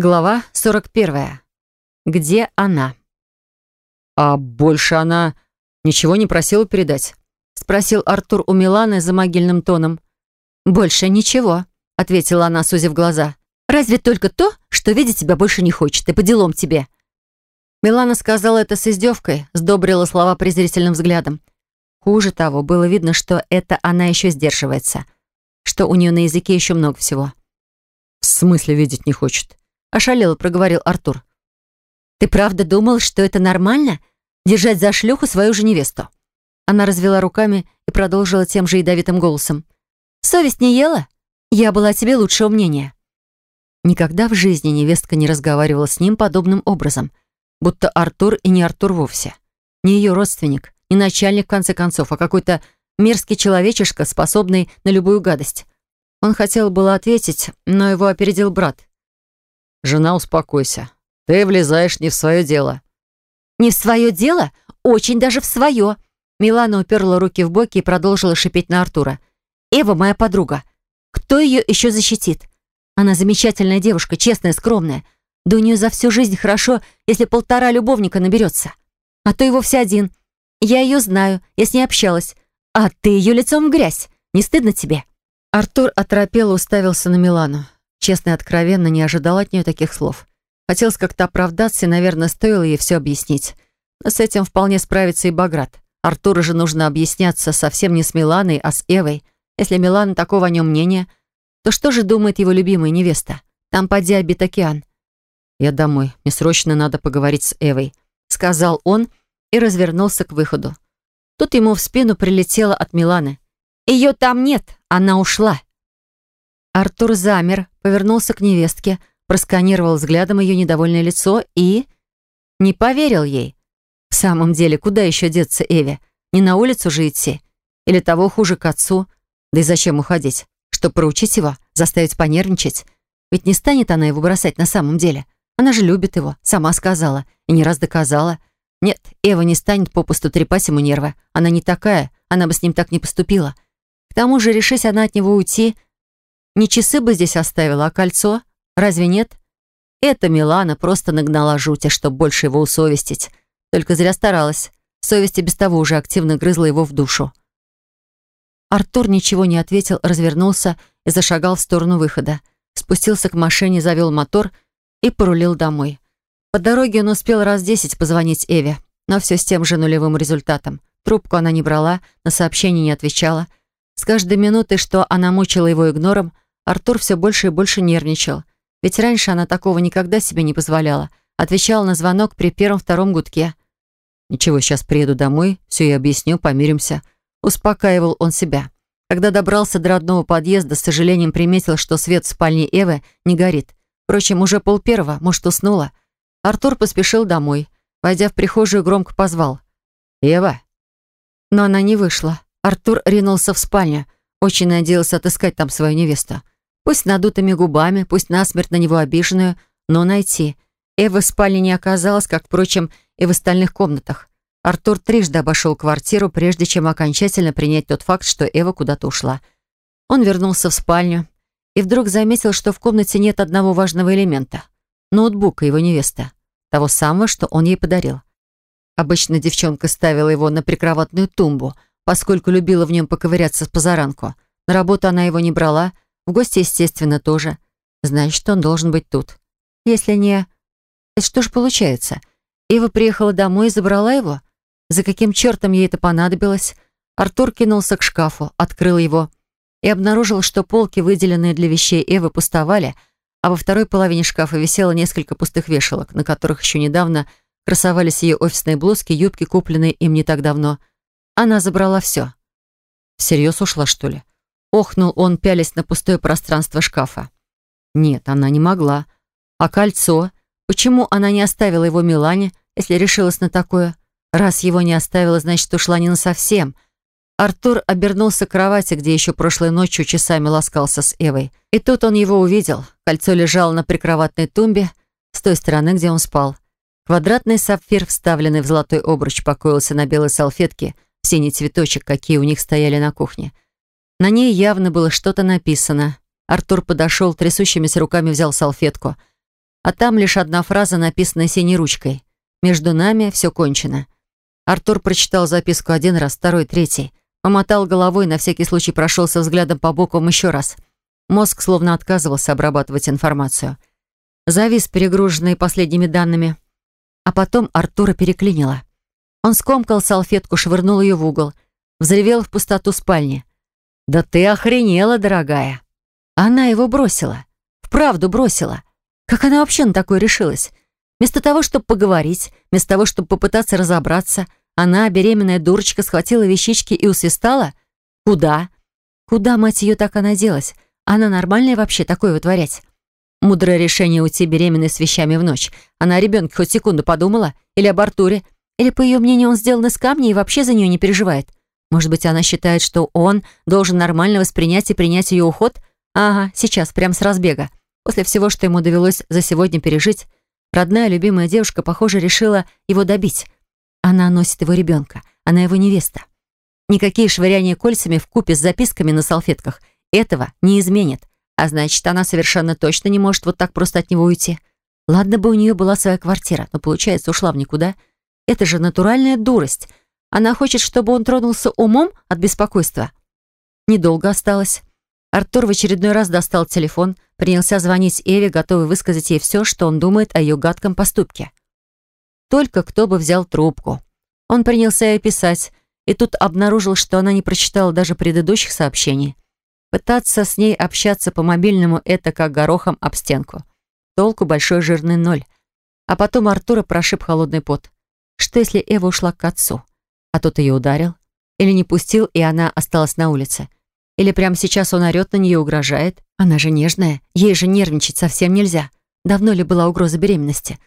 Глава 41. Где она? «А больше она ничего не просила передать?» — спросил Артур у Миланы за могильным тоном. «Больше ничего», — ответила она, сузив глаза. «Разве только то, что видеть тебя больше не хочет, и по делам тебе». Милана сказала это с издевкой, сдобрила слова презрительным взглядом. Хуже того, было видно, что это она еще сдерживается, что у нее на языке еще много всего. «В смысле видеть не хочет?» Ошалело проговорил Артур. «Ты правда думал, что это нормально? Держать за шлюху свою же невесту?» Она развела руками и продолжила тем же ядовитым голосом. «Совесть не ела? Я была тебе лучшего мнения». Никогда в жизни невестка не разговаривала с ним подобным образом, будто Артур и не Артур вовсе. Не ее родственник, не начальник, в конце концов, а какой-то мерзкий человечишка, способный на любую гадость. Он хотел было ответить, но его опередил брат. «Жена, успокойся. Ты влезаешь не в свое дело». «Не в свое дело? Очень даже в свое». Милана уперла руки в боки и продолжила шипеть на Артура. «Эва моя подруга. Кто ее еще защитит? Она замечательная девушка, честная, скромная. Да у нее за всю жизнь хорошо, если полтора любовника наберется. А то и вовсе один. Я ее знаю, я с ней общалась. А ты ее лицом в грязь. Не стыдно тебе?» Артур оторопело уставился на Милану. Честно и откровенно не ожидал от нее таких слов. Хотелось как-то оправдаться, и, наверное, стоило ей все объяснить. Но с этим вполне справится и Баграт. Артуру же нужно объясняться совсем не с Миланой, а с Эвой. Если Милана такого о нем мнения, то что же думает его любимая невеста? Там поди обит океан. «Я домой. Мне срочно надо поговорить с Эвой», — сказал он и развернулся к выходу. Тут ему в спину прилетело от Миланы. «Ее там нет, она ушла». Артур замер, повернулся к невестке, просканировал взглядом ее недовольное лицо и... Не поверил ей. В самом деле, куда еще деться Эве? Не на улицу же идти? Или того хуже к отцу? Да и зачем уходить? Чтобы проучить его? Заставить понервничать? Ведь не станет она его бросать на самом деле. Она же любит его, сама сказала, и не раз доказала. Нет, Эва не станет попусту трепать ему нервы. Она не такая, она бы с ним так не поступила. К тому же, решись она от него уйти, не часы бы здесь оставила, а кольцо. Разве нет? Это Милана просто нагнала жути, чтобы больше его усовестить. Только зря старалась. Совесть и без того уже активно грызла его в душу. Артур ничего не ответил, развернулся и зашагал в сторону выхода. Спустился к машине, завел мотор и порулил домой. По дороге он успел раз десять позвонить Эве, но все с тем же нулевым результатом. Трубку она не брала, на сообщение не отвечала. С каждой минутой, что она мучила его игнором, Артур все больше и больше нервничал. Ведь раньше она такого никогда себе не позволяла. Отвечала на звонок при первом-втором гудке. «Ничего, сейчас приеду домой, все я объясню, помиримся». Успокаивал он себя. Когда добрался до родного подъезда, с сожалением приметил, что свет в спальне Эвы не горит. Впрочем, уже пол первого, может, уснула. Артур поспешил домой. Войдя в прихожую, громко позвал. «Эва?» Но она не вышла. Артур ринулся в спальню. Очень надеялся отыскать там свою невесту. Пусть надутыми губами, пусть насмерть на него обиженную, но найти. Эва в спальне не оказалась, как, впрочем, и в остальных комнатах. Артур трижды обошел квартиру, прежде чем окончательно принять тот факт, что Эва куда-то ушла. Он вернулся в спальню и вдруг заметил, что в комнате нет одного важного элемента — ноутбука его невесты, того самого, что он ей подарил. Обычно девчонка ставила его на прикроватную тумбу, поскольку любила в нем поковыряться с позаранку. На работу она его не брала — в гости, естественно, тоже. Значит, он должен быть тут. Если не... Что ж получается? Ива приехала домой и забрала его? За каким чертом ей это понадобилось? Артур кинулся к шкафу, открыл его и обнаружил, что полки, выделенные для вещей Эвы, пустовали, а во второй половине шкафа висело несколько пустых вешалок, на которых еще недавно красовались ее офисные блузки, юбки, купленные им не так давно. Она забрала все. Всерьез ушла, что ли? Охнул он, пялясь на пустое пространство шкафа. Нет, она не могла. А кольцо? Почему она не оставила его Милане, если решилась на такое? Раз его не оставила, значит, ушла не насовсем. Артур обернулся к кровати, где еще прошлой ночью часами ласкался с Эвой. И тут он его увидел. Кольцо лежало на прикроватной тумбе с той стороны, где он спал. Квадратный сапфир, вставленный в золотой обруч, покоился на белой салфетке в синий цветочек, какие у них стояли на кухне. На ней явно было что-то написано. Артур подошел, трясущимися руками взял салфетку. а там лишь одна фраза, написанная синей ручкой. «Между нами все кончено». Артур прочитал записку один раз, второй, третий. Помотал головой, на всякий случай прошелся взглядом по бокам еще раз. Мозг словно отказывался обрабатывать информацию. Завис, перегруженный последними данными. А потом Артура переклинило. Он скомкал салфетку, швырнул ее в угол. Взревел в пустоту спальни. «Да ты охренела, дорогая!» Она его бросила. Вправду бросила. Как она вообще на такое решилась? Вместо того, чтобы поговорить, вместо того, чтобы попытаться разобраться, она, беременная дурочка, схватила вещички и усвистала? Куда? Куда, мать ее, так она делась? Она нормальная вообще такое вытворять? Мудрое решение уйти беременной с вещами в ночь. Она о ребенке хоть секунду подумала? Или об Артуре? Или, по ее мнению, он сделан из камня и вообще за нее не переживает? Может быть, она считает, что он должен нормально воспринять и принять ее уход? Ага, сейчас, прямо с разбега. После всего, что ему довелось за сегодня пережить, родная любимая девушка, похоже, решила его добить. Она носит его ребенка, она его невеста. Никакие швыряния кольцами в купе с записками на салфетках этого не изменят. А значит, она совершенно точно не может вот так просто от него уйти. Ладно бы у нее была своя квартира, но, получается, ушла в никуда. Это же натуральная дурость. Она хочет, чтобы он тронулся умом от беспокойства. Недолго осталось. Артур в очередной раз достал телефон, принялся звонить Эве, готовый высказать ей все, что он думает о ее гадком поступке. Только кто бы взял трубку. Он принялся ей писать, и тут обнаружил, что она не прочитала даже предыдущих сообщений. Пытаться с ней общаться по мобильному — это как горохом об стенку. Толку большой жирный ноль. А потом Артура прошиб холодный пот. Что если Эва ушла к отцу? А тот ее ударил? Или не пустил, и она осталась на улице? Или прямо сейчас он орёт на нее угрожает? Она же нежная, ей же нервничать совсем нельзя. Давно ли была угроза беременности?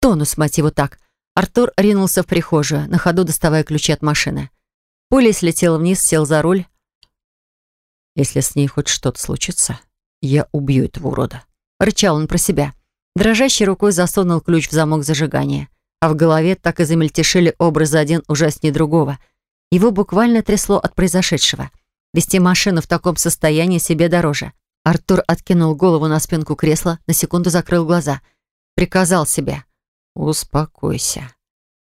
Тонус, мать его, так. Артур ринулся в прихожую, на ходу доставая ключи от машины. Пулей слетел вниз, сел за руль. «Если с ней хоть что-то случится, я убью этого урода», — рычал он про себя. Дрожащей рукой засунул ключ в замок зажигания, а в голове так и замельтешили образы один ужаснее другого. Его буквально трясло от произошедшего — Вести машину в таком состоянии себе дороже. Артур откинул голову на спинку кресла, на секунду закрыл глаза. Приказал себе. «Успокойся».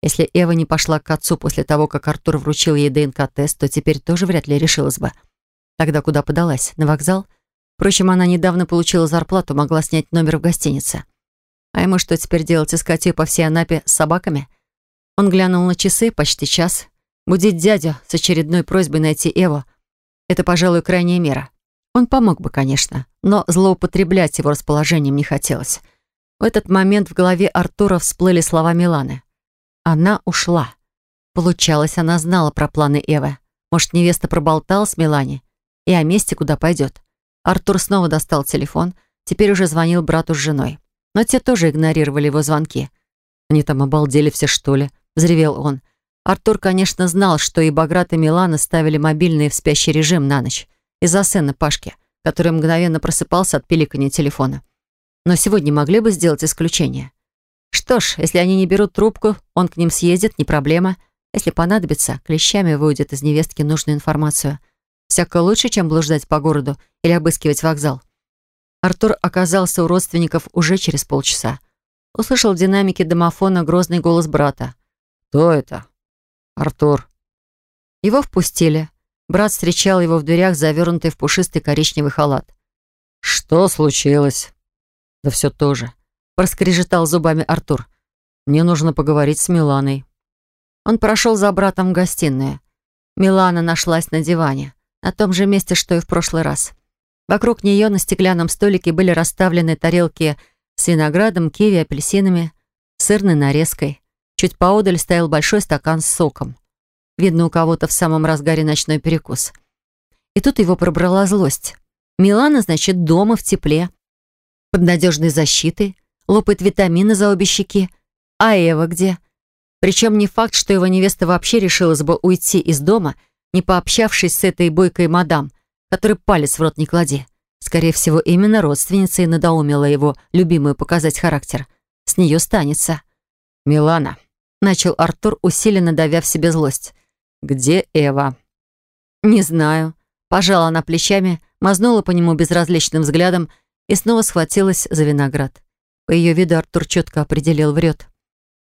Если Эва не пошла к отцу после того, как Артур вручил ей ДНК-тест, то теперь тоже вряд ли решилась бы. Тогда куда подалась? На вокзал? Впрочем, она недавно получила зарплату, могла снять номер в гостинице. А ему что теперь делать, искать ее по всей Анапе с собаками? Он глянул на часы, почти час. Будить дядю с очередной просьбой найти Эву. Это, пожалуй, крайняя мера. Он помог бы, конечно, но злоупотреблять его расположением не хотелось. В этот момент в голове Артура всплыли слова Миланы. Она ушла. Получалось, она знала про планы Эвы. Может, невеста проболталась Милане? И о месте, куда пойдет. Артур снова достал телефон. Теперь уже звонил брату с женой. Но те тоже игнорировали его звонки. «Они там обалдели все, что ли?» — взревел он. Артур, конечно, знал, что и Баграт, и Милана ставили мобильные в спящий режим на ночь из-за сына Пашки, который мгновенно просыпался от пиликания телефона. Но сегодня могли бы сделать исключение. Что ж, если они не берут трубку, он к ним съездит, не проблема. Если понадобится, клещами выудит из невестки нужную информацию. Всяко лучше, чем блуждать по городу или обыскивать вокзал. Артур оказался у родственников уже через полчаса. Услышал в динамике домофона грозный голос брата. «Кто это?» «Артур». Его впустили. Брат встречал его в дверях, завернутый в пушистый коричневый халат. «Что случилось?» «Да все то же», — проскрежетал зубами Артур. «Мне нужно поговорить с Миланой». Он прошел за братом в гостиную. Милана нашлась на диване, на том же месте, что и в прошлый раз. Вокруг нее на стеклянном столике были расставлены тарелки с виноградом, киви, апельсинами, сырной нарезкой. Чуть поодаль стоял большой стакан с соком. Видно, у кого-то в самом разгаре ночной перекус. И тут его пробрала злость. Милана, значит, дома в тепле, под надежной защитой, лопает витамины за обе щеки. А Эва где? Причем не факт, что его невеста вообще решилась бы уйти из дома, не пообщавшись с этой бойкой мадам, которой палец в рот не клади. Скорее всего, именно родственница и надоумила его любимую показать характер. С нее станется. «Милана», начал Артур, усиленно давя в себе злость. «Где Эва?» «Не знаю». Пожала она плечами, мазнула по нему безразличным взглядом и снова схватилась за виноград. По ее виду Артур четко определил, врет.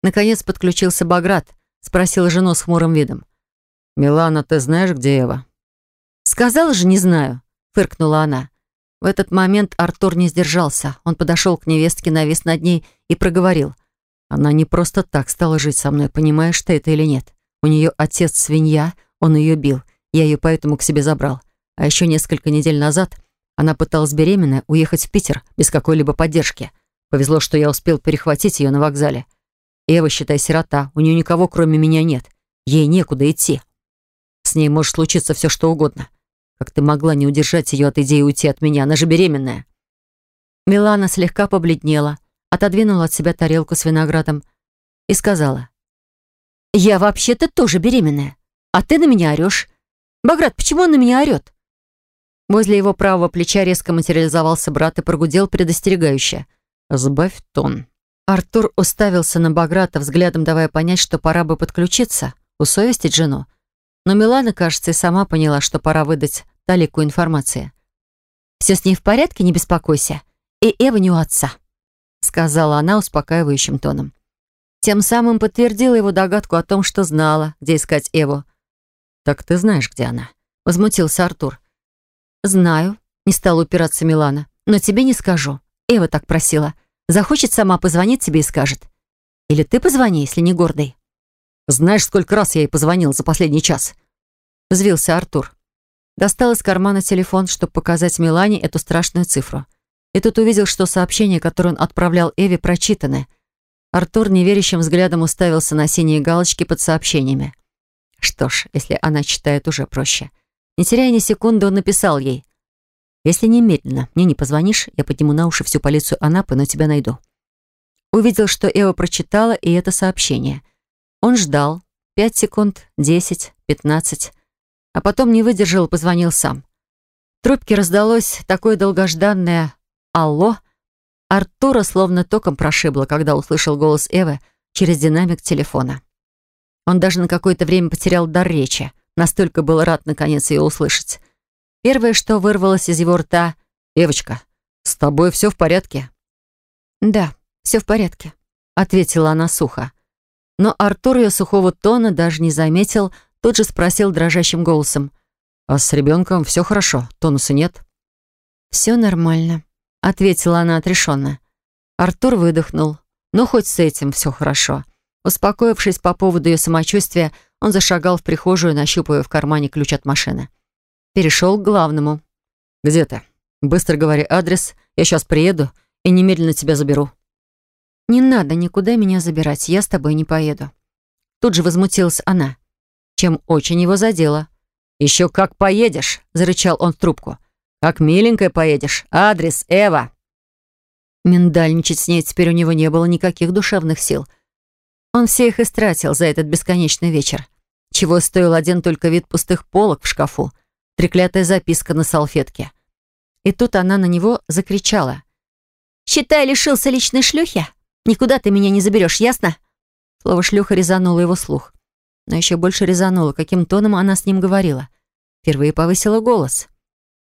Наконец подключился Баграт, спросил жену с хмурым видом. «Милана, ты знаешь, где Ева?» «Сказала же, не знаю», — фыркнула она. В этот момент Артур не сдержался. Он подошел к невестке, навис над ней и проговорил. «Она не просто так стала жить со мной, понимаешь ты это или нет? У нее отец свинья, он ее бил. Я ее поэтому к себе забрал. А еще несколько недель назад она пыталась беременная уехать в Питер без какой-либо поддержки. Повезло, что я успел перехватить ее на вокзале. Эва, считай, сирота. У нее никого, кроме меня, нет. Ей некуда идти. С ней может случиться все, что угодно. Как ты могла не удержать ее от идеи уйти от меня? Она же беременная. Милана слегка побледнела, отодвинула от себя тарелку с виноградом и сказала. «Я вообще-то тоже беременная, а ты на меня орешь. Баграт, почему он на меня орет?» Возле его правого плеча резко материализовался брат и прогудел предостерегающе. «Сбавь тон». Артур уставился на Баграта, взглядом давая понять, что пора бы подключиться, усовестить жену. Но Милана, кажется, и сама поняла, что пора выдать Талику информации. «Все с ней в порядке, не беспокойся. И Эва не у отца», — сказала она успокаивающим тоном. Тем самым подтвердила его догадку о том, что знала, где искать Эву. «Так ты знаешь, где она?» — возмутился Артур. «Знаю», — не стала упираться Милана. «Но тебе не скажу. Эва так просила. Захочет сама позвонит тебе и скажет. Или ты позвони, если не гордый». «Знаешь, сколько раз я ей позвонил за последний час?» Взвился Артур. Достал из кармана телефон, чтобы показать Милане эту страшную цифру. И тут увидел, что сообщения, которые он отправлял Эве, прочитаны. Артур неверящим взглядом уставился на синие галочки под сообщениями. Что ж, если она читает, уже проще. Не теряя ни секунды, он написал ей. «Если немедленно мне не позвонишь, я подниму на уши всю полицию Анапы, но тебя найду». Увидел, что Эва прочитала и это сообщение. Он ждал. Пять секунд, десять, пятнадцать. А потом не выдержал позвонил сам. В трубке раздалось такое долгожданное «Алло». Артура словно током прошибло, когда услышал голос Эвы через динамик телефона. Он даже на какое-то время потерял дар речи. Настолько был рад, наконец, ее услышать. Первое, что вырвалось из его рта «Девочка, с тобой все в порядке?» «Да, все в порядке», — ответила она сухо. Но Артур ее сухого тона даже не заметил, тут же спросил дрожащим голосом. «А с ребенком все хорошо? Тонуса нет?» «Все нормально», — ответила она отрешенно. Артур выдохнул. «Ну, хоть с этим все хорошо». Успокоившись по поводу ее самочувствия, он зашагал в прихожую, нащупывая в кармане ключ от машины. Перешел к главному. «Где ты? Быстро говори адрес, я сейчас приеду и немедленно тебя заберу». «Не надо никуда меня забирать, я с тобой не поеду». Тут же возмутилась она, чем очень его задела. «Еще как поедешь!» — зарычал он в трубку. «Как миленькая поедешь! Адрес Эва!» Миндальничать с ней теперь у него не было никаких душевных сил. Он все их истратил за этот бесконечный вечер. Чего стоил один только вид пустых полок в шкафу, треклятая записка на салфетке. И тут она на него закричала. «Считай, лишился личной шлюхи? Никуда ты меня не заберешь, ясно?» Слово «шлюха» резануло его слух. Но еще больше резануло, каким тоном она с ним говорила. Впервые повысила голос.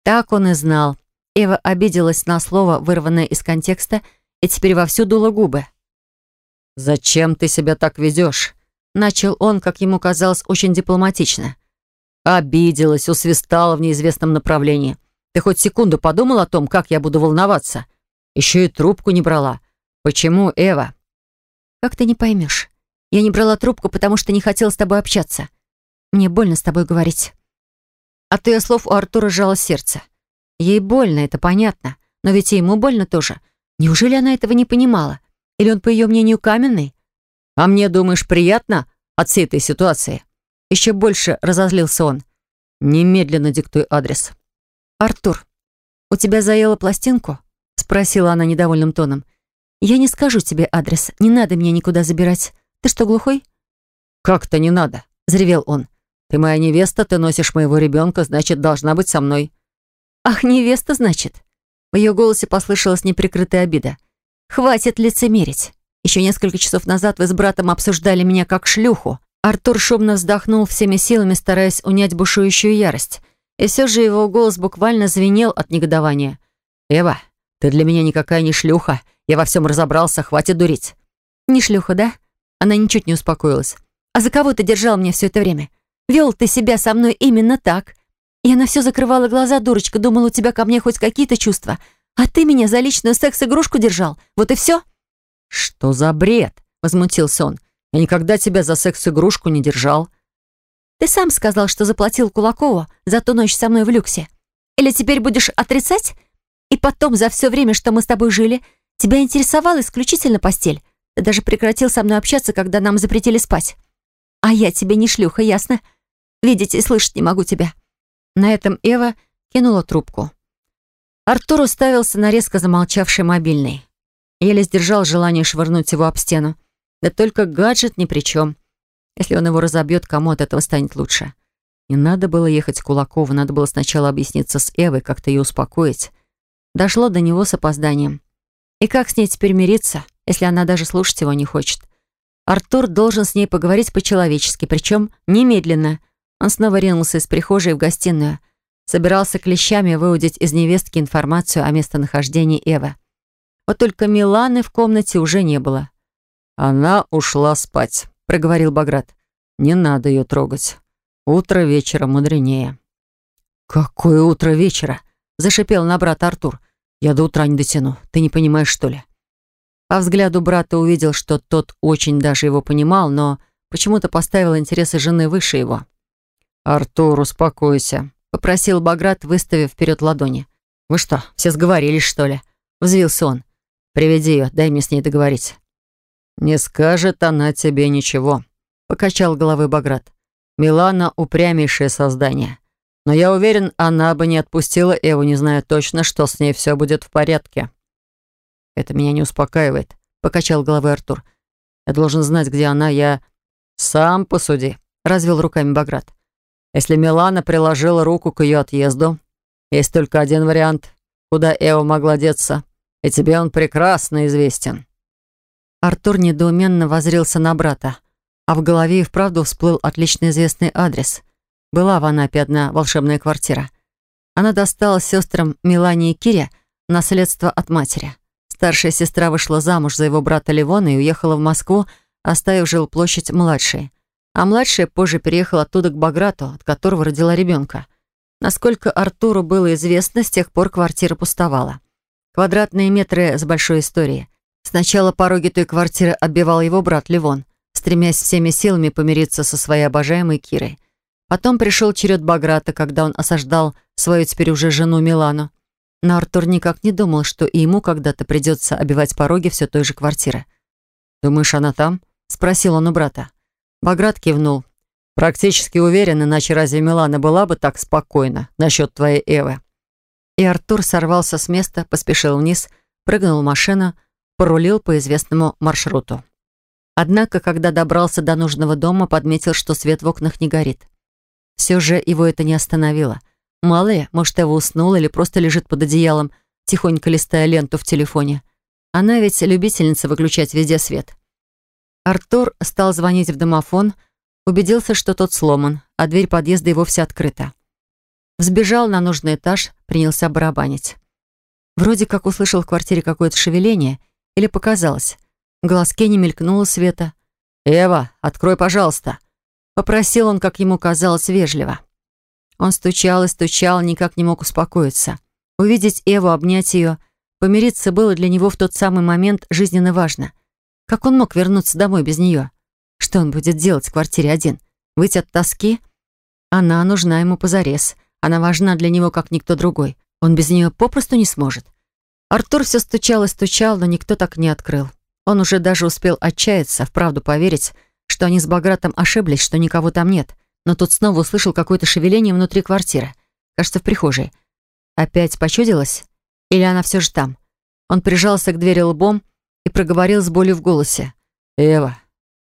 Так он и знал. Эва обиделась на слово, вырванное из контекста, и теперь вовсю дула губы. «Зачем ты себя так ведешь?» Начал он, как ему казалось, очень дипломатично. Обиделась, усвистала в неизвестном направлении. Ты хоть секунду подумал о том, как я буду волноваться? Еще и трубку не брала. Почему, Эва? Как ты не поймешь? Я не брала трубку, потому что не хотела с тобой общаться. Мне больно с тобой говорить. От ее слов у Артура сжало сердце. Ей больно, это понятно. Но ведь и ему больно тоже. Неужели она этого не понимала? Или он, по ее мнению, каменный? «А мне, думаешь, приятно от всей этой ситуации?» Еще больше разозлился он. «Немедленно диктуй адрес». «Артур, у тебя заело пластинку?» Спросила она недовольным тоном. «Я не скажу тебе адрес. Не надо меня никуда забирать. Ты что, глухой?» «Как-то не надо», — заревел он. «Ты моя невеста, ты носишь моего ребенка, значит, должна быть со мной». «Ах, невеста, значит?» В ее голосе послышалась неприкрытая обида. «Хватит лицемерить. Еще несколько часов назад вы с братом обсуждали меня как шлюху. Артур шумно вздохнул всеми силами, стараясь унять бушующую ярость. И все же его голос буквально звенел от негодования. «Эва, Ты для меня никакая не шлюха. Я во всем разобрался, хватит дурить». «Не шлюха, да?» Она ничуть не успокоилась. «А за кого ты держал меня все это время? Вел ты себя со мной именно так. Я на все закрывала глаза, дурочка, думала, у тебя ко мне хоть какие-то чувства. А ты меня за личную секс-игрушку держал. Вот и все». «Что за бред?» — возмутился он. «Я никогда тебя за секс-игрушку не держал». «Ты сам сказал, что заплатил Кулакову за ту ночь со мной в люксе. Или теперь будешь отрицать? И потом, за все время, что мы с тобой жили, тебя интересовала исключительно постель. Ты даже прекратил со мной общаться, когда нам запретили спать. А я тебе не шлюха, ясно? Видеть и слышать не могу тебя». На этом Эва кинула трубку. Артур уставился на резко замолчавший мобильный. Еле сдержал желание швырнуть его об стену. Да только гаджет ни при чем. Если он его разобьет, кому от этого станет лучше? Не надо было ехать к Кулакову, надо было сначала объясниться с Эвой, как-то ее успокоить. Дошло до него с опозданием. И как с ней теперь мириться, если она даже слушать его не хочет? Артур должен с ней поговорить по-человечески, причем немедленно. Он снова ринулся из прихожей в гостиную. Собирался клещами выудить из невестки информацию о местонахождении Эвы. Вот только Миланы в комнате уже не было. «Она ушла спать», — проговорил Баграт. «Не надо ее трогать. Утро вечера мудренее». «Какое утро вечера?» — зашипел на брата Артур. «Я до утра не дотяну. Ты не понимаешь, что ли?» По взгляду брата увидел, что тот очень даже его понимал, но почему-то поставил интересы жены выше его. «Артур, успокойся», — попросил Баграт, выставив вперед ладони. «Вы что, все сговорились, что ли?» — взвился он. Приведи ее, дай мне с ней договорить». «Не скажет она тебе ничего», — покачал головой Баграт. «Милана — упрямейшее создание. Но я уверен, она бы не отпустила Эву, не зная точно, что с ней все будет в порядке». «Это меня не успокаивает», — покачал головой Артур. «Я должен знать, где она, я...» «Сам посуди», — развел руками Баграт. «Если Милана приложила руку к ее отъезду, есть только один вариант, куда Эва могла деться — и тебе он прекрасно известен». Артур недоуменно возрился на брата, а в голове и вправду всплыл отлично известный адрес. Была в Анапе одна волшебная квартира. Она досталась сестрам Милане и Кире наследство от матери. Старшая сестра вышла замуж за его брата Ливона и уехала в Москву, оставив жилплощадь младшей. А младшая позже переехала оттуда к Баграту, от которого родила ребенка. Насколько Артуру было известно, с тех пор квартира пустовала. Квадратные метры с большой историей. Сначала пороги той квартиры оббивал его брат Ливон, стремясь всеми силами помириться со своей обожаемой Кирой. Потом пришел черед Баграта, когда он осаждал свою теперь уже жену Милану. Но Артур никак не думал, что и ему когда-то придется обивать пороги все той же квартиры. «Думаешь, она там?» — спросил он у брата. Баграт кивнул. «Практически уверен, иначе разве Милана была бы так спокойна насчет твоей Эвы?» И Артур сорвался с места, поспешил вниз, прыгнул в машину, порулил по известному маршруту. Однако, когда добрался до нужного дома, подметил, что свет в окнах не горит. Все же его это не остановило. Мало ли, может, Эва уснула или просто лежит под одеялом, тихонько листая ленту в телефоне. Она ведь любительница выключать везде свет. Артур стал звонить в домофон, убедился, что тот сломан, а дверь подъезда и вовсе открыта. Взбежал на нужный этаж, принялся барабанить. Вроде как услышал в квартире какое-то шевеление, или показалось. В глазке не мелькнуло света. «Эва, открой, пожалуйста!» Попросил он, как ему казалось, вежливо. Он стучал и стучал, никак не мог успокоиться. Увидеть Эву, обнять ее, помириться было для него в тот самый момент жизненно важно. Как он мог вернуться домой без нее? Что он будет делать в квартире один? Выйти от тоски? Она нужна ему позарез. Она важна для него, как никто другой. Он без нее попросту не сможет. Артур все стучал и стучал, но никто так не открыл. Он уже даже успел отчаяться, вправду поверить, что они с Багратом ошиблись, что никого там нет. Но тут снова услышал какое-то шевеление внутри квартиры. Кажется, в прихожей. Опять почудилось? Или она все же там? Он прижался к двери лбом и проговорил с болью в голосе. «Эва,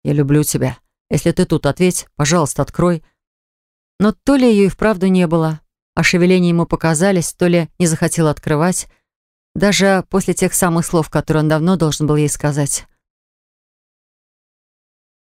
я люблю тебя. Если ты тут, ответь, пожалуйста, открой». Но то ли ее и вправду не было, а шевеления ему показались, то ли не захотел открывать, даже после тех самых слов, которые он давно должен был ей сказать.